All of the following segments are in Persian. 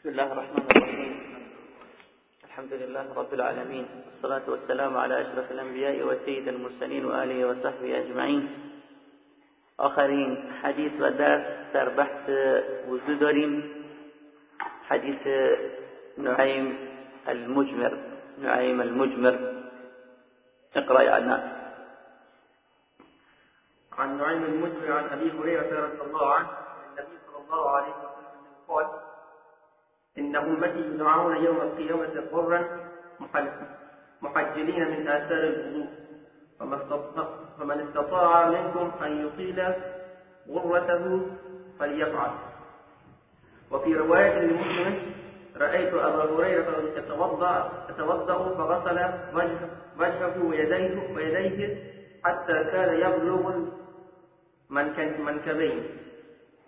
بسم الله الرحمن الرحيم. الحمد لله رب العالمين. والصلاة والسلام على أشرف الأنبياء وسيد المرسلين وآله وصحبه أجمعين. آخرين حديث و درس در بحث وضو داریم. حديث نعيم المجمر. نعيم المجمر. اقرأ يا عدنان عن نعيم المجمر عن أبي هريرة رضي الله عنه النبي صلى الله عليه وسلم قال إن أمتي يدعون يوم القيامة قرا محجلين من آثار الوضوء فمن استطاع منكم أن يطيل غرته فليفعل. وفي رواية لمسلم رأيت أبا هريرة يتوضأ يتوضأ فغسل وجهه ويديه ويديه حتى كان يبلغ المنكبين.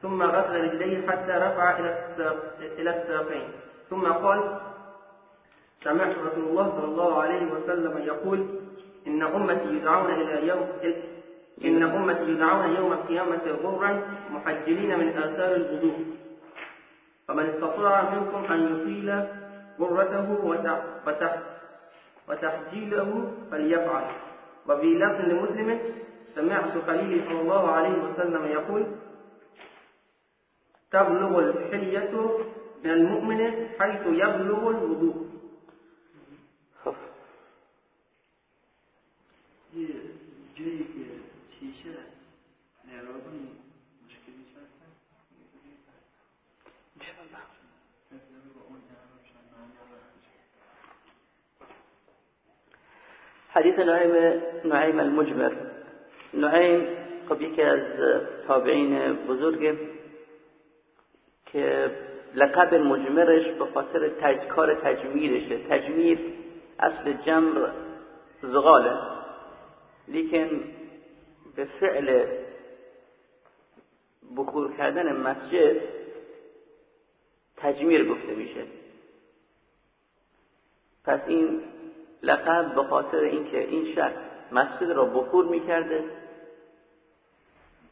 ثم غسل رجليه حتى رفع إلى الساقين. ثم قال سمعت رسول الله صلى الله عليه وسلم يقول إن أمتي يدعون إلى يوم إن أمتي يدعون يوم القيامة غرا محجلين من آثار الوضوء. فمن استطاع منكم أن يطيل غرته وتحجيله فليفعل. وفي لفظ لمسلم سمعت خليلي صلى الله عليه وسلم يقول تبلغ الحلية من المؤمن حيث يبلغ الوضوء. حديث نعيم نعيم المجبر نعيم قبيك از تابعين بزرگ که لقب مجمرش به خاطر تج... کار تجمیرشه. تجمیر اصل جمر زغاله. لیکن به فعل بخور کردن مسجد تجمیر گفته میشه. پس این لقب به خاطر اینکه این شخص مسجد را بخور می‌کرده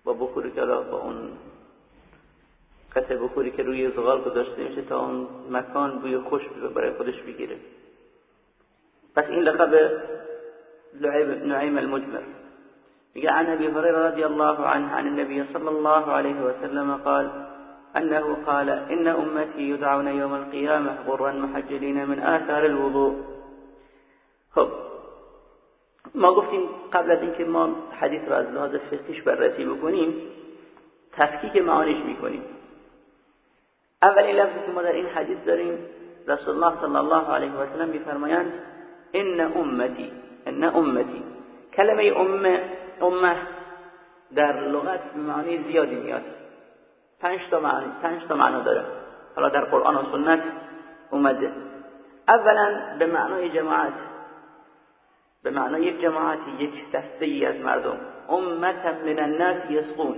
با بخوری که با اون قطع بخوری که روی زغال گذاشته میشه تا اون مکان بوی خوش برای خودش بگیره. پس این لقب نعيم المجمر. عن ابي هريره رضي الله عنه عن النبي صلى الله عليه وسلم قال انه قال ان امتي يدعون يوم القيامه غرا محجلين من آثار الوضوء. خب ما گفتیم قبل از اینکه ما حدیث رو از لحاظ فقهیش بررسی بکنیم تفکیک معانیش می‌کنیم. اولین لفظی که ما در این حدیث داریم رسول الله صلی الله علیه و سلم میفرمایند ان امتی ان امتی. کلمه امه امه در لغت معنی زیادی میاد. پنج تا معنی پنج تا معنا داره. حالا در قرآن و سنت اومده. اولا به معنای جماعت به معنای یک جماعتی یک دسته ای از مردم. امت من الناس یسقون.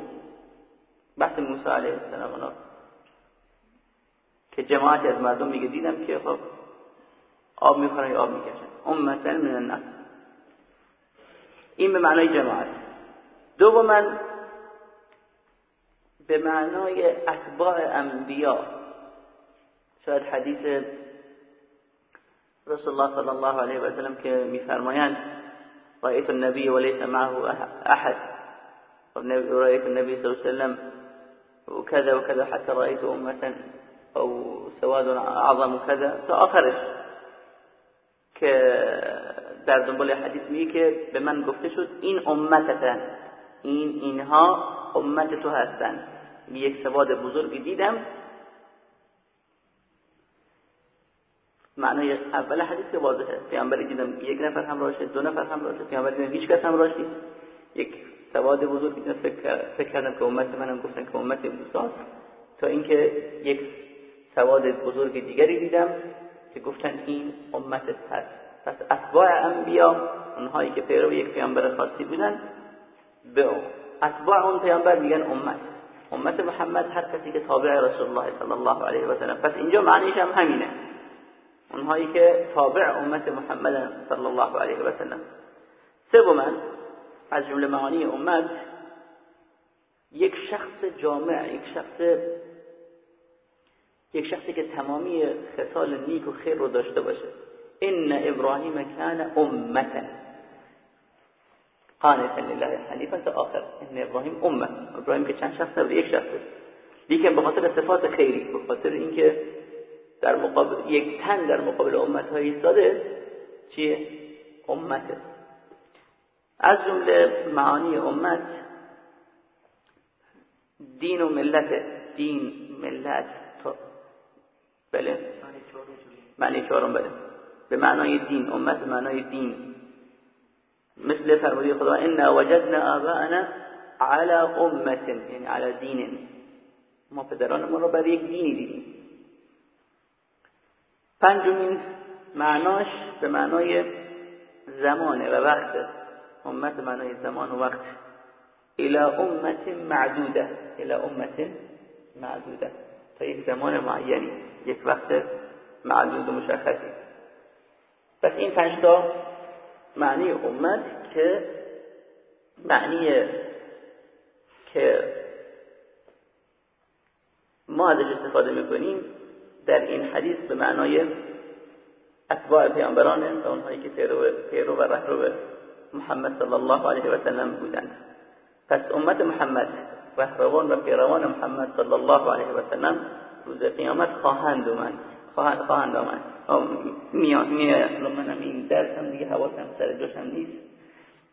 بحث موسی علیه السلام که جماعتی از مردم میگه دیدم که خب آب می‌خورن یا آب می‌کشن. امت من الناس. این به معنای جماعت. دوما به معنای اتباع انبیا. شاید حدیث رسول الله صلی الله علیه و سلم که میفرمایند رأيت النبي وليس معه أحد رأيت النبي صلى الله عليه وسلم وكذا وكذا حتى رأيت أمة أو سواد أعظم كذا تا آخرش که در دنبال حدیث میگه که به من گفته شد این امتتن این اینها امت تو هستن. یک سواد بزرگی دیدم. معنای اول حدیث که واضحه. پیامبری دیدم یک نفر همراهشه دو نفر همراهشه پیامبری دیدم هیچ کس همراهش نیست. یک سواد بزرگی دیدم. فکر کردم که امت منم گفتن که امت موسی تا اینکه یک سواد بزرگ دیگری دیدم که گفتن این امت هست پس اتباع انبیا اونهایی که پیرو یک پیامبر خاصی بودن به اتباع اون پیامبر میگن امت. امت محمد هر کسی که تابع رسول الله صلی الله علیه و سلم. پس اینجا معنیش هم همینه. اونهایی که تابع امت محمد صلی الله علیه و سلم. سوما از جمله معانی امت یک شخص جامع یک شخص یک شخصی که تمامی خصال نیک و خیر رو داشته باشه. ان ابراهیم کان امتا قانتا لله حنیفا تا آخر. ان ابراهیم امه ابراهیم که چند شخص نبوده؟ یک شخص لیکن به خاطر خیری به خاطر اینکه در مقابل یک تن در مقابل امت های ایستاده چیه؟ امته از جمله معانی امت دین و ملت دین ملت. بله. معنی چهارم بله. به معنای دین امت معنای دین. مثل فرموده خدا انا وجدنا آباءنا على امت یعنی على دین. ما پدران ما رو بر یک دینی دیدیم. پنجمین معناش به معنای زمانه و وقت. امت معنای زمان و وقت. الى امت معدوده الى امت معدوده. تا یک زمان معینی. یک وقت معدود و مشخصی. پس این پنج تا معنی امت که معنی که ما ازش استفاده می‌کنیم در این حدیث به معنای اتباع پیامبرانه و اونهایی که پیرو و رهرو محمد صلی الله علیه و سلم بودند. پس امت محمد رهروان و پیروان محمد صلی الله علیه و سلم روز قیامت خواهند اومد. خواهند خواهند آمد. میاد. منم این درس هم دیگه حواسم سر جاشم نیست.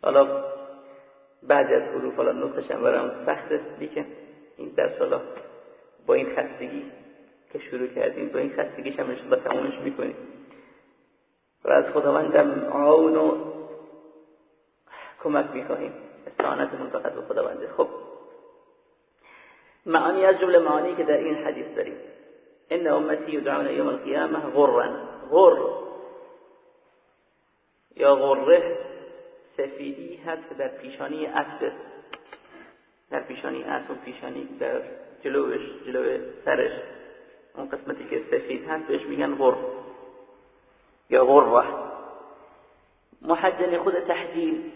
حالا بعد از حروف حالا نقطش هم برام سخته لیکن این درس حالا با این خستگی که شروع کردیم با این خستگیش هم انشاءالله تمومش می‌کنیم. و از خداوندم عون و کمک می‌خواهیم. استعانتمون فقط به خداونده خب معانی از جمله معانی که در این حدیث داریم. ان امتی یدعون یوم القیامه غرا غر. یا غره سفیدی هست در پیشانی اسب. در پیشانی اسب و پیشانی در جلوش جلو سرش. اون قسمتی که سفید هست بهش میگن غر. یا غره. محجن خود تحجیل.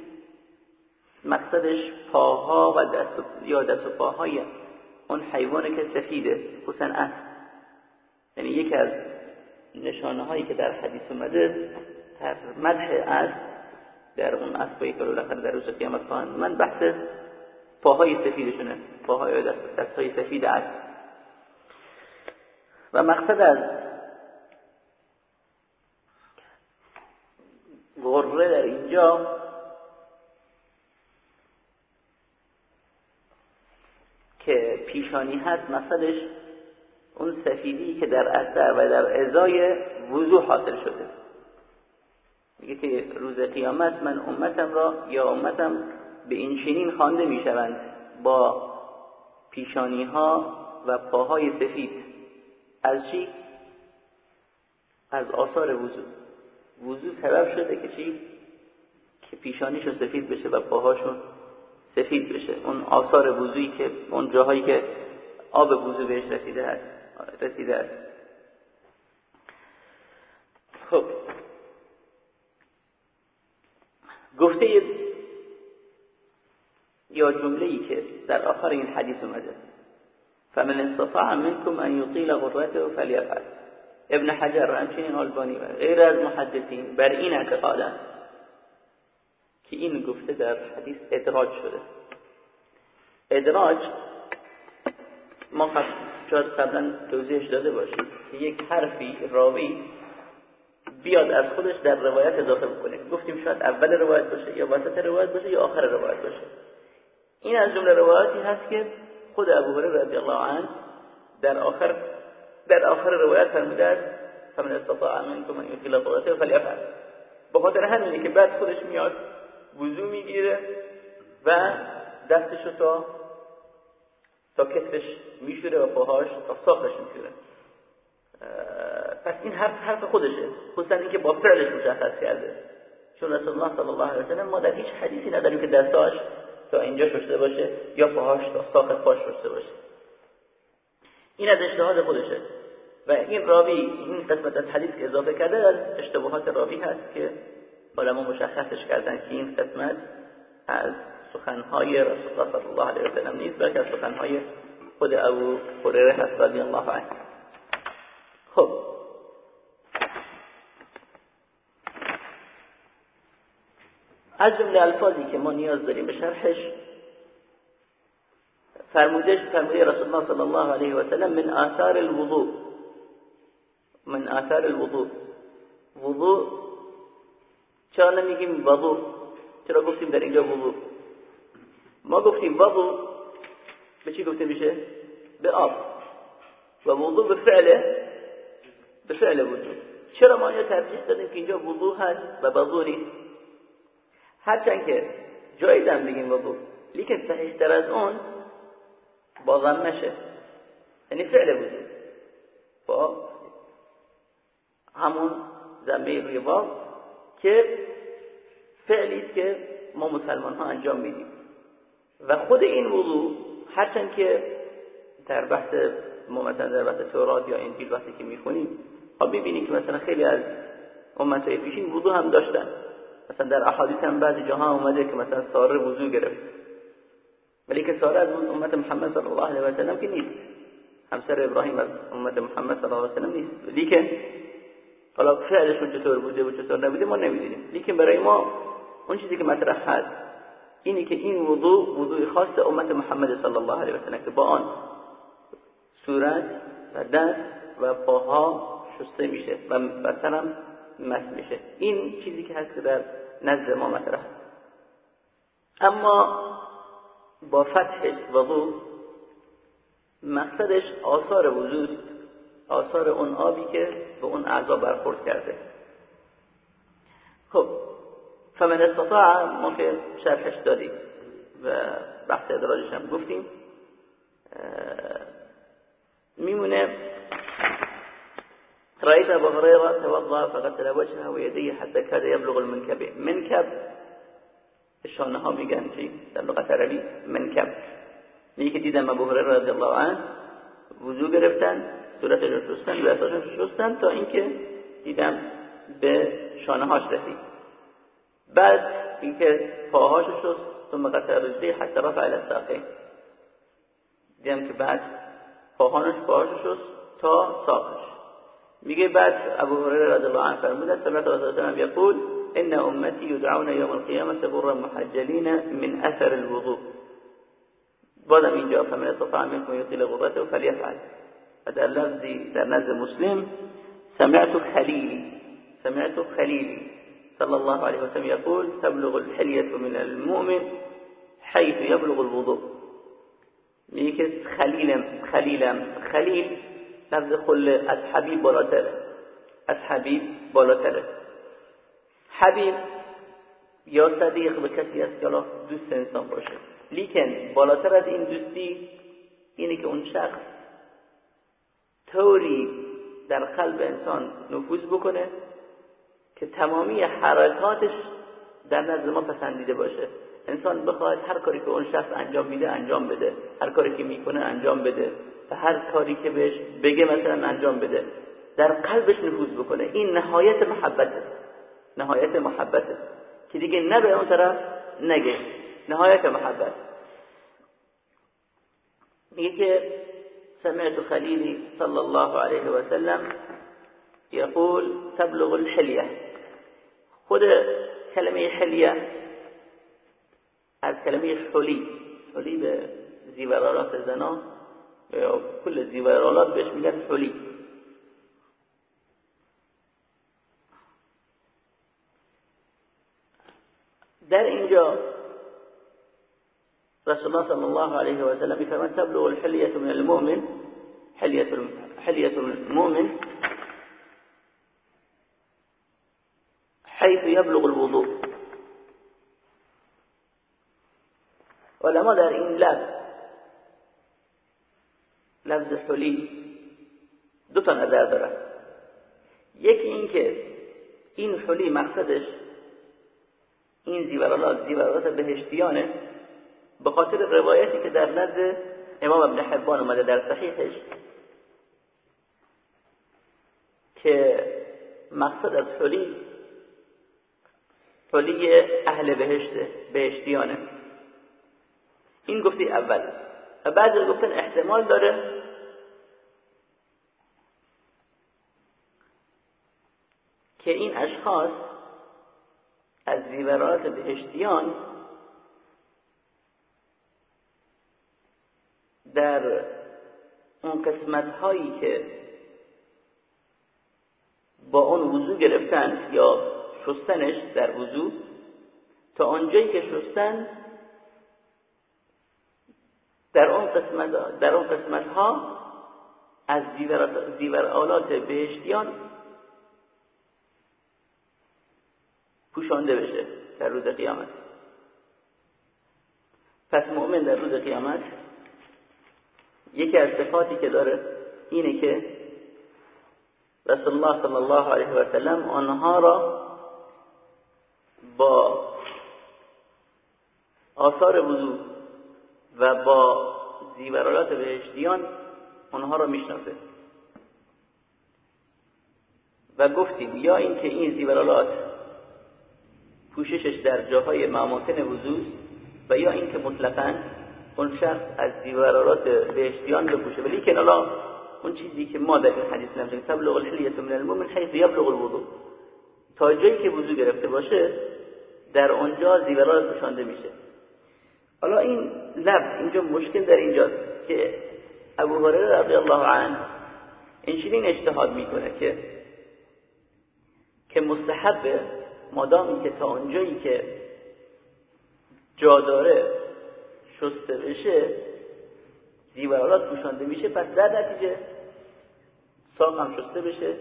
مقصدش پاها و دست یا دست و پاهای اون حیوانی که سفیده خصوصا اسب یعنی یکی از نشانه هایی که در حدیث اومده در مدح اسب در اون اسبایی که بالاخره در روز قیامت خواهند من بحث پاهای سفیدشونه پاهای دست دستهای سفید اسب و مقصد از غره در اینجا که پیشانی هست مقصدش اون سفیدی که در اثر و در ازای وضوح حاصل شده میگه که روز قیامت من امتم را یا امتم به این چنین خوانده می‌شوند با پیشانی ها و پاهای سفید از چی؟ از آثار وضوع وضوع سبب شده که چی؟ که پیشانیشون سفید بشه و پاهاشون سفید بشه. اون آثار وضوعی که اون جاهایی که آب وضوع بهش رسیده است رسیده است خب. گفته یا جمله ای که در آخر این حدیث اومده. فمن استطاع منكم ان يطيل غرته فليفعل. ابن حجر و همچنین آلبانی و غیر از محدثین بر این اعتقادن که این گفته در حدیث ادراج شده. ادراج ما شاید قبلا توضیحش داده باشیم که یک حرفی راوی بیاد از خودش در روایت اضافه بکنه. گفتیم شاید اول روایت باشه یا وسط روایت باشه یا آخر روایت باشه. این از جمله روایتی هست که خود ابو هریره رضی الله عنه در آخر در آخر روایت فرموده است فمن استطاع منكم ان يطيل طولته فليفعل به خاطر همینه که بعد خودش میاد وضو می‌گیره و دستشو تا تا کتفش میشوره و پاهاش تا ساقش میشوره. پس این حرف حرف خودشه. خصوصا اینکه با فعلش مشخص کرده. چون رسول الله صلی الله علیه و سلم ما در هیچ حدیثی نداریم که دستاش تا اینجا شسته باشه یا پاهاش تا ساق پاش شسته باشه. این از اجتهاد خودشه. و این راوی این قسمت از حدیث که اضافه کرده از اشتباهات راوی هست که علما مشخصش کردن که این قسمت از سخنهای رسول الله صلی الله علیه و سلم نیست بلکه از سخنهای خود ابو هریره هست رضی الله عنه. خب. از جمله الفاظی که ما نیاز داریم به شرحش فرمودش فرموده رسول الله صلی الله علیه و سلم من آثار الوضوء. من آثار الوضوء. وضوء چرا نمیگیم وضوء چرا گفتیم در اینجا وضوء ما گفتیم وضوء به چی گفته میشه؟ به آب. و وضوء به فعله به فعل وضوء چرا ما اینجا ترجیح دادیم که اینجا وضوء هست و وضوء نیست؟ هرچند که جایی دم بگیم وضوء لیکن صحیح تر از اون با ضمشه یعنی فعل وضوء با همون ضمه روی واو که فعلی است که ما مسلمان ها انجام میدیم. و خود این وضوع هرچند که در بحث ما در بحث تورات یا انجیل وقتی که می‌خونیم ها می‌بینیم که مثلا خیلی از امتهای پیشین وضوع هم داشتن. مثلا در احادیث هم بعضی جاها اومده که مثلا ساره وضوع گرفت. ولی که ساره از امت محمد صلی الله علیه و سلم که نیست. همسر ابراهیم از امت محمد صلی الله علیه و سلم نیست. لیکن حالا فعلشون چطور بوده و چطور نبوده ما نمی‌دونیم. لیکن برای ما اون چیزی که مطرح هست اینی که این وضوع وضوع خاص امت محمد صلی الله علیه و سلم که با آن صورت و دست و پاها شسته میشه و مثلا مس میشه. این چیزی که هست در نزد ما مطرح. اما با فتح وضوع مقصدش آثار وجود آثار اون آبی که به اون اعضا برخورد کرده. خب فمن استطاع ما که شرحش دادیم و بحث ادراجش هم گفتیم میمونه رأيت أبو هريرة توضأ فغسل وجهه ويديه حتى كاد يبلغ المنكب منكب شانه ها میگن چی؟ در لغت عربی منکب. میگه دیدم ابو هریره رضی الله عنه وضو گرفتن صورتش رو شستن لباسش رو شستن تا اینکه دیدم به شانه هاش رسید. بعد اینکه پاهاش رو شست ثم قطع رجلی حتی رفع الى الساقین دیدم که بعد پاهاش رو شست تا ساقش میگه بعد ابو هریره رضی الله عنه فرمودن سمعت رسول الله یقول ان امتی يدعون يوم القيامه غرا محجلين من اثر الوضوء. بازم اینجا فمن استطاع منكم يطيل غرته فليفعل در لفظی در نزد مسلم سمعت خليلي سمعت خليلي صلى الله عليه وسلم يقول تبلغ الحلية من المؤمن حيث يبلغ الوضوء. میگه خلیلم خلیلم خلیل لفظ خل از حبیب بالاتره. از حبیب بالاتره. حبیب یا صدیق به کسی است که دوست انسان باشه. لیکن بالاتر از این دوستی اینه که اون شخص طوری در قلب انسان نفوذ بکنه که تمامی حرکاتش در نزد ما پسندیده باشه. انسان بخواد هر کاری که اون شخص انجام میده انجام بده. هر کاری که می‌کنه انجام بده. و هر کاری که بهش بگه مثلا انجام بده. در قلبش نفوذ بکنه. این نهایت محبته. نهایت محبته. که دیگه نه به اون طرف نگه نهایت محبت. میگه که سمعت خلیلی صلی الله علیه و سلم يقول تبلغ الحلیه خود کلمه حلیه از کلمه حلی حلی به زیورالات زنا یا کل زیورالات حلی در اینجا رسول الله صلى الله عليه وسلم كما تبلغ الحلية من المؤمن حلية حلية المؤمن حيث يبلغ الوضوء. علماء در این لفظ لفظ حلی دو تا نظر دارن یکی این که این حلی مقصدش این زیورالات زیورالات بهشتیانه به خاطر روایتی که در نزد امام ابن حبان اومده در صحیحش که مقصد از حلی حلی اهل بهشته بهشتیانه. این گفتی اول. و بعضی گفتن احتمال داره که این اشخاص از زیورات بهشتیان در اون قسمت هایی که با اون وضو گرفتن یا شستنش در وضو تا آنجایی که شستن در اون قسمت در اون قسمت ها از زیور آلات بهشتیان پوشانده بشه در روز قیامت. پس مؤمن در روز قیامت یکی از صفاتی که داره اینه که رسول الله صلی الله علیه و سلم آنها را با آثار وضو و با زیورالات بهشتیان آنها را می‌شناسه. و گفتیم یا اینکه این زیورالات پوششش در جاهای مماکن وضوست و یا اینکه مطلقا اون شخص از زیورالات بهشتیان بپوشه ولی که الان اون چیزی که ما در این حدیث نمیشه تبلغ الحلیت من المؤمن حیث یبلغ الوضوء. تا جایی که وضو گرفته باشه در اونجا زیورات پوشانده میشه. حالا این لب اینجا مشکل در اینجاست که ابو هریره رضی الله عنه اینچنین اجتهاد می‌کنه که که مستحب مادامی که تا اونجایی که جا داره شسته بشه زیورالات پوشانده میشه پس در نتیجه ساق هم شسته بشه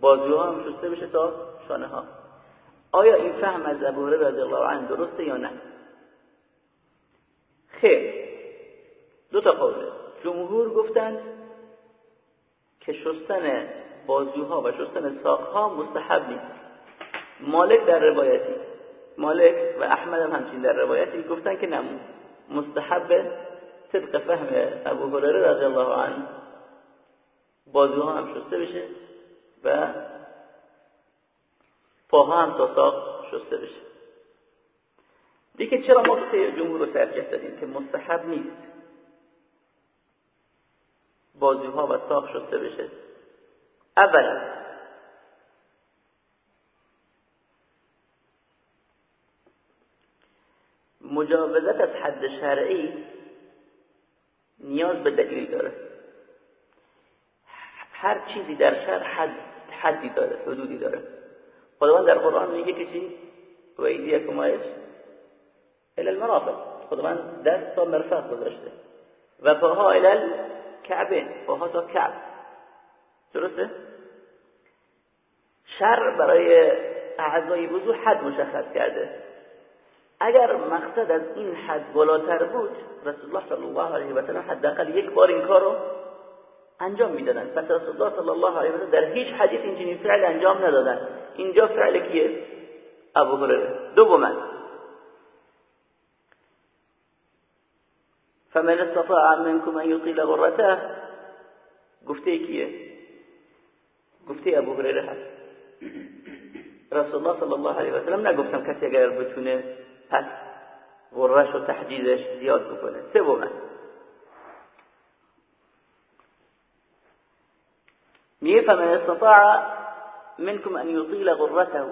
بازوها هم شسته بشه تا شانه ها. آیا این فهم از ابو هریره رضی الله عنه درسته یا نه؟ خیر. دو تا قوله جمهور گفتند که شستن بازوها و شستن ساقها مستحب نیست. مالک در روایتی مالک و احمد هم همچین در روایتی گفتن که نه مستحب طبق فهم ابو هریره رضی الله عنه. بازوها هم شسته بشه و پاها هم تا ساق شسته بشه. دیگه چرا ما جمهور رو ترجیح دادیم که مستحب نیست؟ بازوها و ساق شسته بشه. اولا مجاوزت از حد شرعی نیاز به دلیل داره. هر چیزی در شرع حد حدی داره حدودی داره. خداوند در قرآن میگه که چی؟ و ایدیکم ایش الى المرافق. خداوند دست تا مرفق گذاشته. و پاها الى کعبه پاها تا کعب. درسته؟ شر برای اعضای وضو حد مشخص کرده. اگر مقصد از این حد بالاتر بود رسول الله صلی الله علیه و سلم حداقل یک بار این کارو انجام می‌دادن پس رسول الله صلی الله علیه و سلم در هیچ حدیث اینجوری فعل انجام ندادن اینجا فعل کیه؟ ابو هریره دوما. فمن استطاع منكم ان يطيل غرته؟ گفته کیه؟ گفته ابو هریره هست. رسول الله صلی الله علیه و سلم نگفتم کسی اگر بتونه پس غرش و تحجیزش زیاد بکنه. سوما میگه فمن استطاع منكم ان يطيل غرته.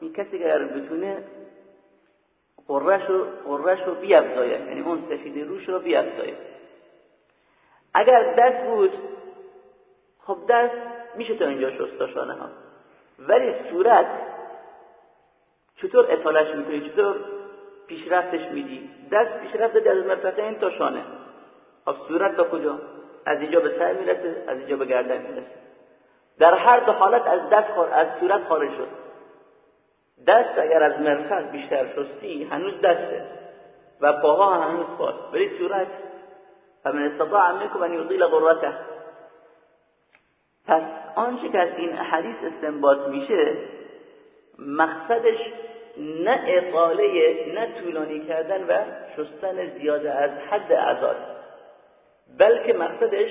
این کسی اگر بتونه قرش رو, قرش رو بیافزاید یعنی اون سفید روش رو بیافزاید اگر دست بود خب دست میشه تا اینجا شستاشانه ها ولی صورت چطور اطالش می‌کنی؟ چطور پیشرفتش میدی. دست پیشرفت دادی از مرتقین تا شانه. خب صورت تا کجا؟ از اینجا به سر می‌رسه از اینجا به گردن می‌رسه. در هر دو حالت از دست از صورت خارج شد. دست اگر از مرفق بیشتر شستی هنوز دسته. و پاها هنوز پاست. ولی صورت فمن استطاع منکم ان یطیل غرته پس آنچه که از این حدیث استنباط میشه مقصدش نه اطاله نه طولانی کردن و شستن زیاده از حد اعضاء بلکه مقصدش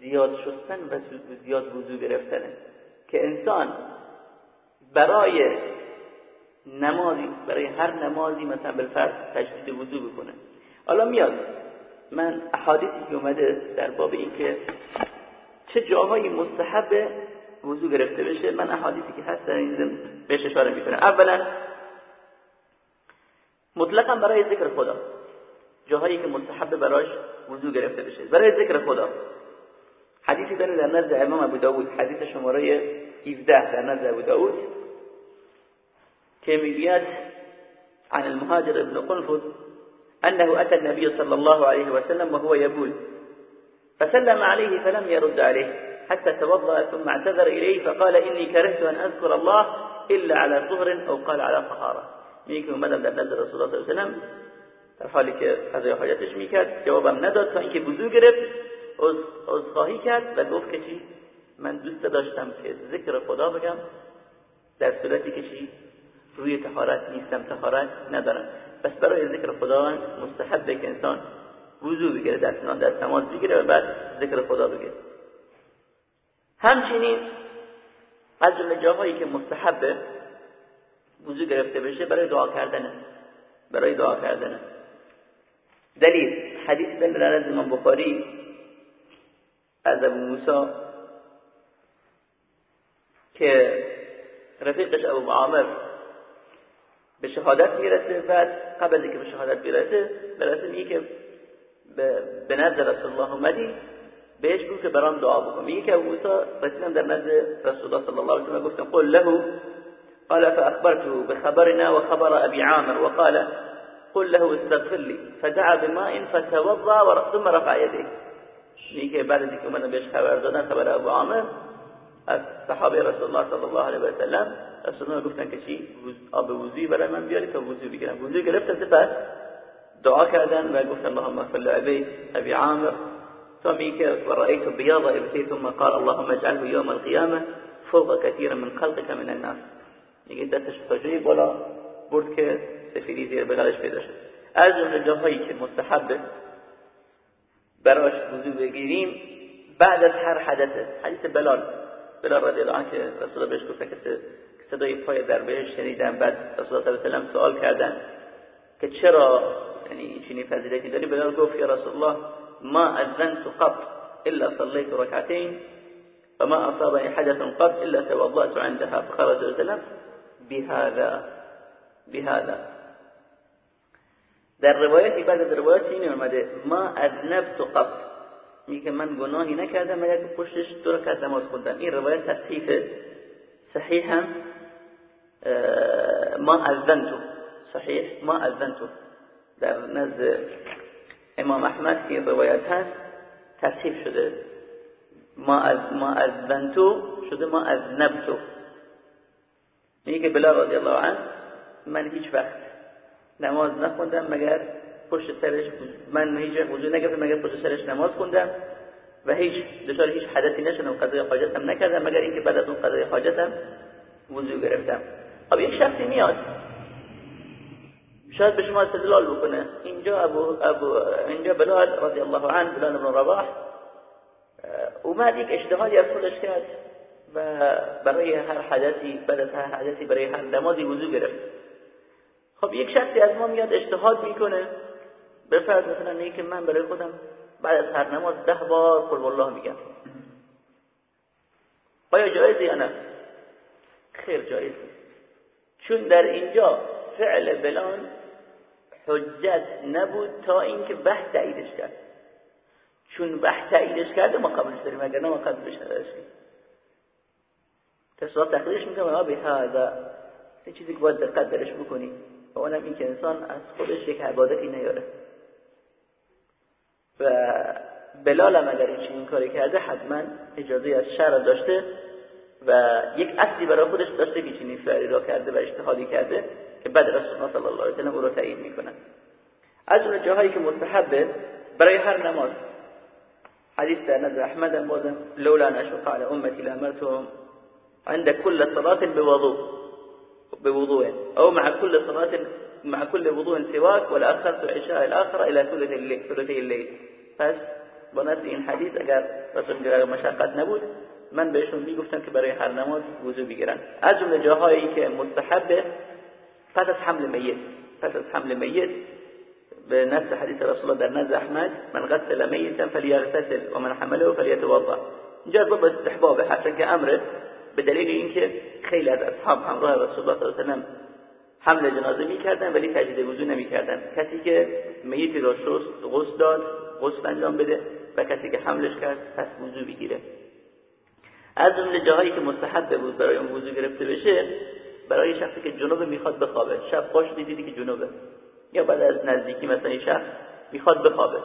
زیاد شستن و زیاد وضو گرفتنه. که انسان برای نمازی برای هر نمازی مثلا بالفرض تجدید وضو بکنه. حالا میاد. من احادیثی که اومده در باب اینکه چه جاهایی مستحبه وضو گرفته بشه. من احادیثی که هست در این بهش اشاره می‌کنم. اولا مطلقا برای ذکر خدا جاهایی که مستحب براش وضو گرفته بشه. برای ذکر خدا. حدیثی داره در نزد امام ابو داود حدیث شماره 17 در نزد ابو داود که می‌گوید عن المهاجر ابن قنفذ أنه أتى النبي صلى الله عليه وسلم وهو يبول فسلم عليه فلم يرد عليه. حتى توضأ ثم اعتذر إليه فقال إني كرهت أن أذكر الله إلا على طهر أو قال على طهارة. میگه که اومدم در نزد رسول الله صلی الله در حالی که قضای حاجتش می‌کرد جوابم نداد. تا اینکه وضو گرفت عذرخواهی کرد و گفت که چی؟ من دوست داشتم که ذکر خدا بگم. در صورتی که چی؟ روی تهارت نیستم تهارت ندارم. پس برای ذکر خدا مستحبه که انسان وضو بگیره دست دست نماز بگیره و بعد ذکر خدا بگیره. همچنین از جمله جاهایی که مستحبه وضو گرفته بشه برای دعا کردنه برای دعا کردنه دلیل حدیث دلیل از امام بخاری از ابو موسی که رفیقش ابو عامر به شهادت می‌رسه. بعد قبل اینکه به شهادت می‌رسه برسه میگه که به نزد رسول الله اومدی. بهش بگو که برام دعا بکن. میگه که ابو موسی رسیدم در نزد رسول الله صلی الله علیه و سلم گفتم قل له قال فاخبرته بخبرنا وخبر ابي عامر وقال قل له استغفر لي. فدعا بماء فتوضا ثم رفع يديه. میگه بعد از اینکه اومدن بهش خبر دادن خبر ابو عامر از صحابه رسول الله صلی الله علیه و سلم رسول الله گفتن که چی؟ آب وضوی برای من بیاری تا وضو بگیرم. وضو گرفتن سپس دعا کردن و گفتن اللهم اغفر لابي ابي عامر. ثم میگه و رأيت بياض ابتي ثم قال اللهم اجعله يوم القيامه فوق كثير من خلقك من الناس. میگه دستش تا جایی بالا برد که سفیدی زیر بغلش پیدا شد. از جمله جاهایی که مستحب براش وضو بگیریم بعد از هر حدث حدیث بلال بلال رضی الله عنه که رسول بهش گفت که صدای پای در بهش شنیدن بعد رسول الله صلی الله علیه و سوال کردن که چرا یعنی چنین فضیلتی داری؟ بلال گفت یا رسول الله ما أذنت قط إلا صليت ركعتين فما أصابني حدث قط إلا توضأت عندها فخرج وسلم بهذا بهذا. در روایتی بعد از روایت این اومده ما اذنبت قط. میگه من گناهی نکردم مگر که پشتش دو رکعت نماز خوندم. این روایت تصحیح صحیح هم ما اذنتو. صحیح ما اذنتو. در نزد امام احمد که روایت هست تصحیح شده. ما از ما اذنتو شده ما اذنبتو میگه بلا رضی الله عنه من هیچ وقت نماز نخوندم مگر پشت سرش من هیچ وضو نگرفتم مگر پشت سرش نماز خوندم و هیچ دچار هیچ حدثی نشدم قضای حاجتم نکردم مگر اینکه بعد از اون قضای حاجتم وضو گرفتم. خب یک شخصی میاد شاید به شما استدلال بکنه. اینجا ابو ابو اینجا بلال رضی الله عنه بلال بن رباح اومد یک اجتهادی از خودش کرد و برای هر حدثی بعد از هر حدثی برای هر نمازی وضو گرفت. خب یک شخصی از ما میاد اجتهاد می‌کنه. به فرض مثلا میگه که من برای خودم بعد از هر نماز ده بار قل الله میگم. آیا جایزه یا نه؟ خیر جایز. چون در اینجا فعل بلان حجت نبود تا اینکه بحث تاییدش کرد. چون بحث تاییدش کرده ما قبلش داریم اگر نه ما قبلش نداشتیم تصواب تقدیرش می‌کنم ما به هذا. این چیزی که باید دقت درش بکنی. و اونم این که انسان از خودش یک عبادتی نیاره. و بلال هم اگر این کاری کرده حتما اجازه از شرع داشته و یک اصلی برای خودش داشته که چنین را کرده و اجتهادی کرده. که بعد رسول الله صلی الله علیه و سلم را تایید میکنن از اون جاهایی که مستحبه برای هر نماز. نظر احمد هم بازم لولا نشق على امتی لأمرتهم عند كل صلاة بوضوء. بوضوء. أو مع كل صلاة مع كل وضوء سواك ولا اخرت العشاء الآخرة إلى ثلث الليل ثلثي الليل. پس با نفس این حدیث اگر رسول اگر مشقت نبود من بهشون میگفتم که برای هر نماز وضو بگیرن. از جمله جاهایی که مستحبه پس از حمل میت پس از حمل میت به نفس حدیث رسول الله در نزد احمد من غسل میتا فلیغتسل و من حمله فلیتوضا. اینجا باب استحباب حتی که امره به دلیل اینکه خیلی از اصحاب همراه رسول الله صلی الله علیه و حمل جنازه می‌کردن ولی تجدید وضو نمی‌کردن. کسی که میتی را شست غسل داد غسل انجام بده و کسی که حملش کرد پس وضو بگیره. از جمله جاهایی که مستحب بود برای اون وضو گرفته بشه برای شخصی که جنوب می‌خواد بخوابه. شب باش دیدی که جنوبه. یا بعد از نزدیکی مثلا شخص می‌خواد بخوابه.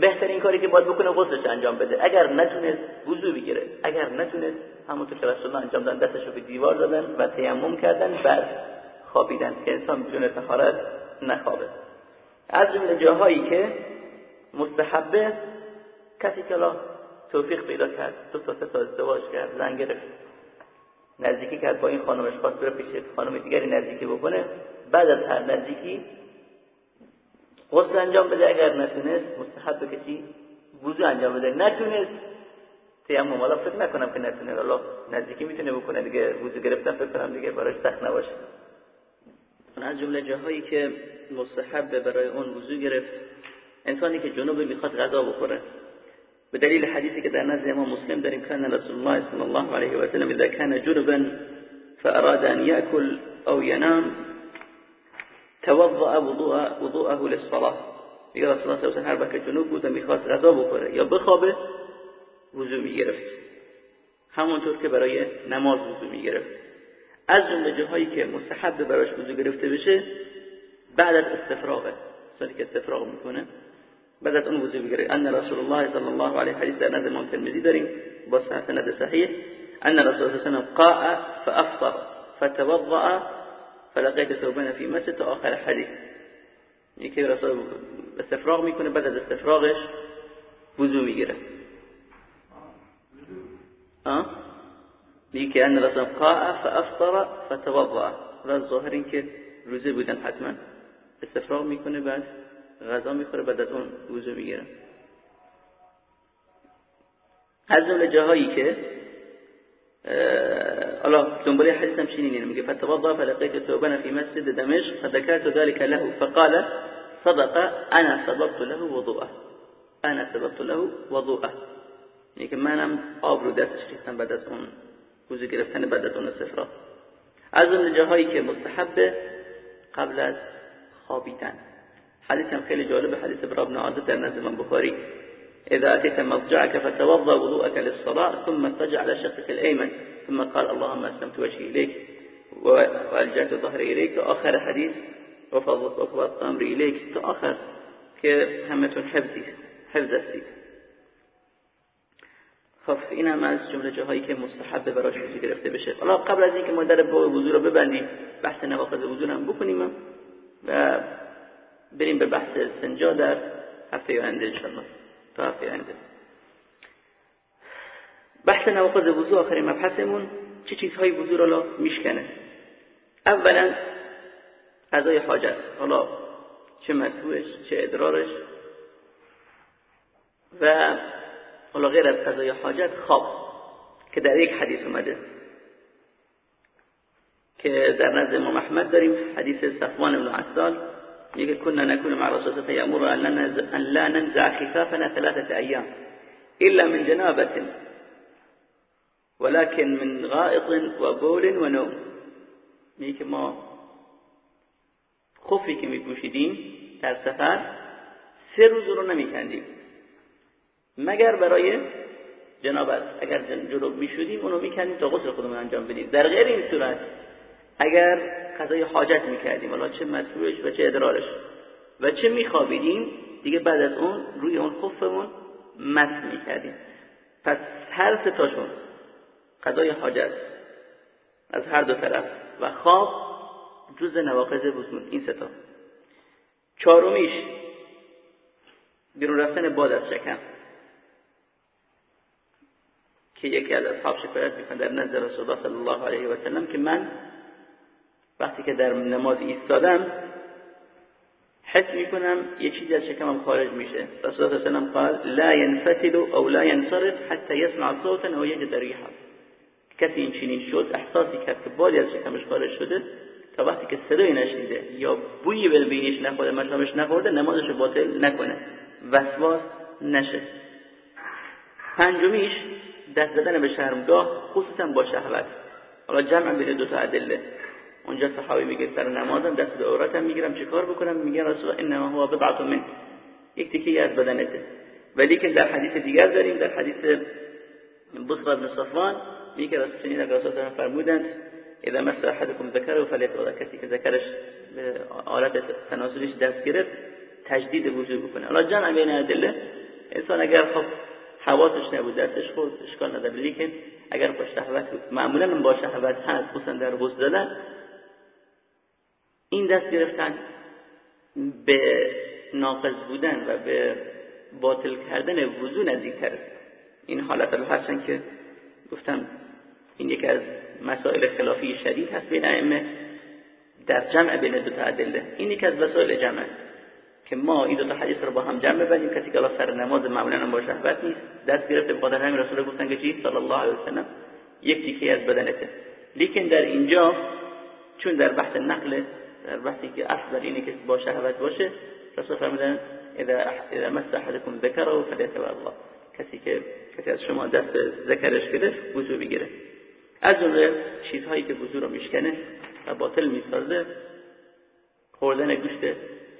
بهترین کاری که باید بکنه غسلش انجام بده. اگر نتونست وضو بگیره. اگر نتونست همونطور که رسول انجام دادن. دستشو به دیوار دادن و تیمم کردن. بعد خوابیدن. که انسان بدون طهارت نخوابه. از جمله جاهایی که مستحبه کسی که توفیق پیدا کرد. دو تا سه تا ازدواج کرد. زن گرفت نزدیکی کرد با این خانمش خواست بره پیش خانم دیگری نزدیکی بکنه. بعد از هر نزدیکی غسل انجام بده اگر نتونست مستحب کسی وضو انجام بده. نتونست. تیمم حالا فکر نکنم که نتونه الله نزدیکی می‌تونه بکنه دیگه وضو گرفتن فکر کنم دیگه براش سخت نباشه. از جمله جاهایی که مستحب برای اون وضو گرفت انسانی که جنوب می‌خواد غذا بخوره. به دلیل حدیثی که در نزد امام مسلم داریم کان رسول الله صلی الله علیه و سلم اذا كان جنبا فاراد ان ياكل او ينام توضع وضوءه للصلاه یا رسول الله صلی هر وقت جنوب بود و می‌خواست غذا بخوره یا بخوابه وضو می‌گرفت. همونطور که برای نماز وضو می‌گرفت. از جمله جاهایی که مستحب براش وضو گرفته بشه بعد از استفراغه سالی که استفراغ می‌کنه بدأت انو سبقري أن رسول الله صلى الله عليه حديث أنه ممكن مديدرين هذا سند صحيح. أن رسول الله صلى الله عليه وسلم قاء فأفطر فتوضأ فلقيت ثوبنا في مسجد وآخر حديث يكي يعني رسول استفراغ ميكون بعد استفراغش وضو میگیره میگه أن رسول قاء فأفطر فتوضأ. و ظاهر این که روزه بودن حتما. استفراغ ميكون بعد. غذا می‌خوره بعد از اون وضو می‌گیره. از اون جاهایی که الله دنبال حديث هم شنين میگه فتوضا فلقيت ثوبنا في مسجد دمشق فذكرت ذلك له. فقال صدق انا سببت له وضوءه انا سببت له وضوءه میگه منم آب رو دستش ریختم بعد از اون وضو گرفتن بعد از اون استفراغ از اون جاهایی که مستحب قبل از خوابیدن. حدیث هم خیلی جالب حدیث ابن بن عاده در نزد من بخاری إذا أتيت مضجعك فتوضأ وضوءك للصلاة ثم اضطجع على شقك الأيمن. ثم قال اللهم أسلمت وجهي إليك وألجأت ظهري إليك. آخر حديث وفضت أمري إليك. آخر كهمة حفظي حفظ استید خب این هم از جملة جاهایی که مستحب براش وضو گرفته بشه حالا قبل از اینکه ما در وضو رو ببندیم بحث نواقض وضو هم بکنیم و بریم به بحث سنجا در هفته آینده انشاءالله. تا هفته آینده. بحث نواقض وضو آخرین مبحثمون چه چیزهایی وضو را میشکنه. اولا قضای حاجت حالا چه مدفوعش چه ادرارش و حالا غیر از قضای حاجت خواب که در یک حدیث اومده. که در نزد امام احمد داریم حدیث صفوان بن عسال میگه كنا نكون مع رسول الله يأمر أن لا ننزع خفافنا ثلاثة أيام إلا من جنابة ولكن من غائط وبول ونوم. میگه ما خفی که میپوشیدیم در سفر سه روز رو نمیکندیم مگر برای جنابت اگر جنوب می‌شدیم اونو میکندیم تا غسل خودمون انجام بدیم. در غیر این صورت اگر قضای حاجت می‌کردیم حالا چه مدفوعش و چه ادرارش و چه میخوابیدیم دیگه بعد از اون روی اون خفمون مس می‌کردیم. پس هر ستاشون قضای حاجت از هر دو طرف و خواب جز نواقض وضو این ستا چهارمیش بیرون رفتن باد از شکم. که یکی از اصحاب شکایت می‌کنه در نزد رسول الله صلی الله علیه و سلم که من وقتی که در نماز ایستادم حس می‌کنم یه چیزی از شکمم خارج میشه. رسول الله صلی قال لا ينفتل او لا ينصرف حتى يسمع صوتا او يجد ريحا. کسی این چنین شد احساسی کرد که بادی از شکمش خارج شده تا وقتی که صدایی نشنیده یا بویی به بینیش نخورده مشامش نخورده نمازش باطل نکنه. وسواس نشه. پنجمیش دست زدن به شرمگاه خصوصا با شهوت. حالا جمع بین دو تا ادله. اونجا صحابی میگه سر نمازم دست به عورتم می‌گیرم چه کار بکنم؟ میگه رسول الله انما هو بضعه من یک تیکه از بدنته. ولی که در حدیث دیگر داریم در حدیث بصر بن صفوان میگه رسول شنید رسول الله فرمودند اذا مس احدكم ذكره فليتوضا کسی که ذکرش به آلت تناسلش دست گرفت تجدید وضو بکنه. حالا جمع بین ادله انسان اگر خب حواسش نبود دستش خود اشکال نداره لیکن اگر با شهوت معمولا با شهوت هست خصوصا در غسل دادن این دست گرفتن به ناقض بودن و به باطل کردن وضو نزدیکتر این حالت رو هرچند که گفتم این یکی از مسائل خلافی شدید هست بین ائمه در جمع بین دو تا ادله. این یکی از وسایل جمع که ما این دو تا حدیث رو با هم جمع ببریم کسی که الله سر نماز معمولا با شهوت نیست دست گرفته بخاطر همین رسول گفتن که چی؟ صلی الله علیه وسلم یک تیکه از بدنته. لیکن در اینجا چون در بحث نقل در بحثی که اصل اینه که با شهوت باشه رسول فرمودن اذا اذا مس احدكم ذكره فليتوضا الله. کسی که کسی از شما دست ذکرش گرفت وضو بگیره. از جمله چیزهایی که وضو رو میشکنه و باطل می‌سازه خوردن گوشت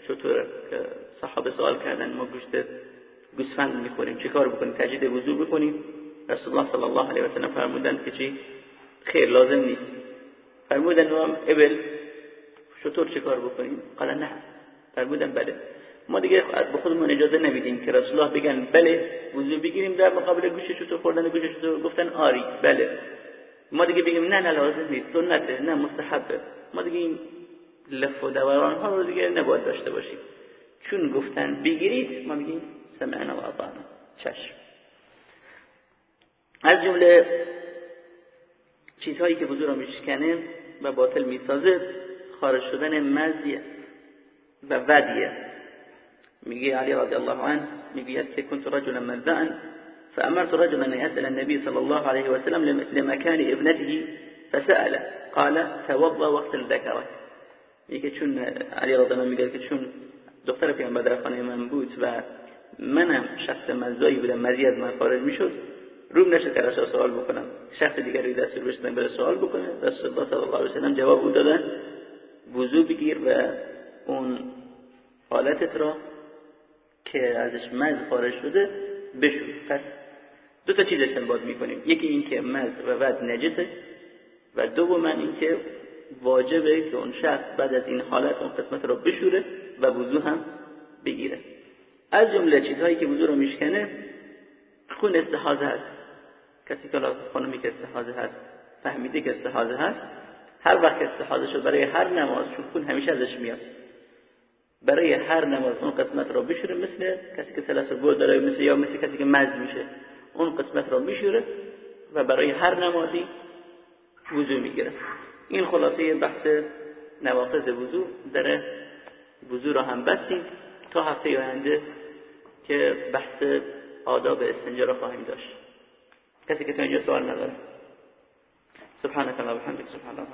شطور که صحابه سوال کردن ما گوشت گوسفند می‌خوریم چه کار بکنیم؟ تجدید وضو بکنیم؟ رسول الله صلی الله علیه و سلم فرمودند که چی؟ خیر لازم نیست. فرمودن هم ابل شطور چه کار بکنیم؟ قال نه. فرمودن بله. ما دیگه به خودمون اجازه نمیدیم که رسول الله بگن بله وضو بگیریم در مقابل گوشت شطور خوردن گوشت شطور گفتن آری بله. ما دیگه بگیم نه نه لازم نیست. سنته نه مستحبه ما دیگه این لف و دوران ها رو دیگه نباید داشته باشیم. چون گفتن بگیرید ما میگیم سمعنا و اطعنا. چشم. از جمله چیزهایی که وضو رو میشکنه و باطل می‌سازه خارج شدن مزی و ودیه. میگه علی رضی الله عنه میگه كنت رجلا مذعا فأمرت رجلا أن يسأل النبي صلى الله عليه وسلم لمكان ابنته فسأله. قال توضا واغسل ذكرك میگه چون علی رضی الله میگه چون دختر پیامبر در خانه من بود و منم شخص مزایی بودم مزی از من خارج می‌شد روم نشد که سوال بکنم. شخص دیگری دستور بشتن بره سوال بکنه رسول الله صلی الله علیه و جواب دادن. وضو بگیر و اون حالتت را که ازش مز خارج شده بشو. پس دو تا چیز استنباط می‌کنیم. یکی این که مز و ود نجسه و دوم این که واجبه که اون شخص بعد از این حالت اون قسمت رو بشوره و وضو هم بگیره. از جمله چیزهایی که وضو رو میشکنه خون استحاضه هست. کسی که خانمی که استحاضه هست فهمیده که استحاضه هست هر وقت استحاضه شد برای هر نماز خون همیشه ازش میاد. برای هر نماز اون قسمت رو بشوره مثل کسی که سلس گل داره مثل یا مثل کسی که مز میشه. اون قسمت رو میشوره و برای هر نمازی وضو می‌گیره. این خلاصه بحث نواقض وضو. در وضو را هم بستیم. تا هفته آینده که بحث آداب استنجا را خواهیم داشت. کسی که تا اینجا سوال نداره. سبحانك اللهم وبحمدك سبحان الله